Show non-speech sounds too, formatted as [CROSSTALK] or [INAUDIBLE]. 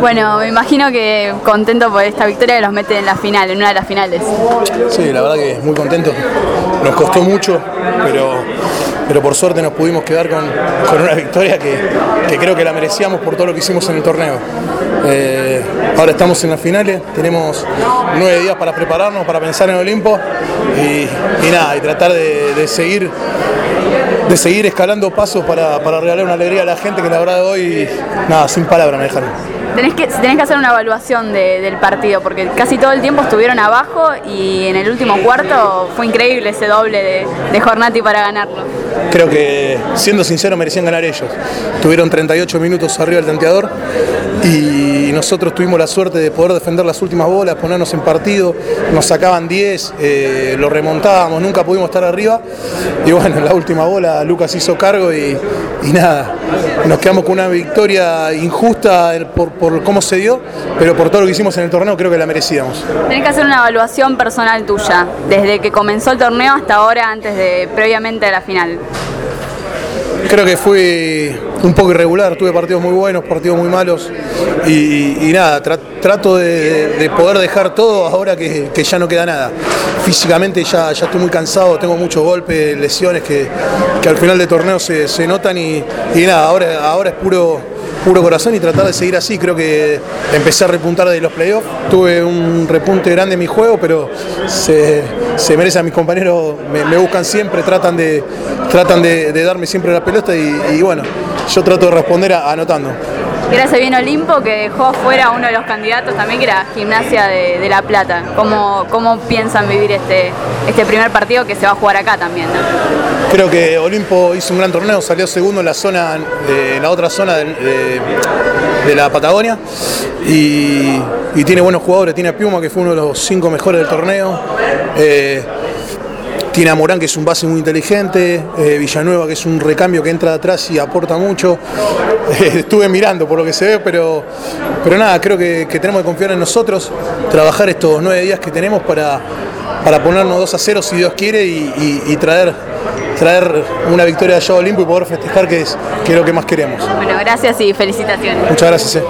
Bueno, me imagino que contento por esta victoria que los mete en la final, en una de las finales. Sí, la verdad que muy contento. Nos costó mucho, pero, pero por suerte nos pudimos quedar con, con una victoria que, que creo que la merecíamos por todo lo que hicimos en el torneo. Eh, ahora estamos en las finales, tenemos nueve días para prepararnos, para pensar en Olimpo y, nada, y tratar de seguir de seguir escalando pasos para, para regalar una alegría a la gente que la verdad hoy, nada, sin palabras me dejaron. Tenés que, tenés que hacer una evaluación de- del partido, porque casi todo el tiempo estuvieron abajo y en el último cuarto fue increíble ese doble de, de Jornati para ganarlo. Creo que, siendo sincero, merecían ganar ellos. Tuvieron 38 minutos arriba del tanteador y nosotros tuvimos la suerte de poder defender las últimas bolas, ponernos en partido, nos sacaban 10, eh, lo remontábamos, nunca pudimos estar arriba. Y bueno, en la última bola Lucas hizo cargo y, y nada, nos quedamos con una victoria injusta por, por cómo se dio, pero por todo lo que hicimos en el torneo creo que la merecíamos. Tenés que hacer una evaluación personal tuya, desde que comenzó el torneo hasta ahora, antes de, previamente a la final. Creo que fui un poco irregular, tuve partidos muy buenos, partidos muy malos y, nada, tra- trato de, de poder dejar todo ahora que, ya no queda nada. Físicamente ya, ya estoy muy cansado, tengo muchos golpes, lesiones que, al final del torneo se, se notan y, y nada, ahora, ahora es puro, puro corazón y tratar de seguir así. Creo que empecé a repuntar de los playoffs, tuve un repunte grande en mi juego, pero se, se merece a mis compañeros, me, buscan siempre, tratan de, tratan de, de darme siempre la pelota y bueno, yo trato de responder a- anotando. Gracias bien Olimpo que dejó fuera a uno de los candidatos también que era Gimnasia de, de La Plata. ¿Cómo, ¿Cómo piensan vivir este, este primer partido que se va a jugar acá también? no? Creo que Olimpo hizo un gran torneo, salió segundo en la zona, en la otra zona de, de- de la Patagonia y, y tiene buenos jugadores. Tiene a Piuma, que fue uno de los cinco mejores del torneo. Eh, tiene a Morán, que es un base muy inteligente. eh, Villanueva, que es un recambio que entra de atrás y aporta mucho. [LAUGHS] Eh, estuve mirando por lo que se ve, pero, pero nada, creo que, que tenemos que confiar en nosotros, trabajar estos nueve días que tenemos para, para ponernos 2 a 0 si Dios quiere y, y- y traer, traer una victoria allá a Olimpo y poder festejar, que es, que es lo que más queremos. Bueno, gracias y felicitaciones. Muchas gracias. eh.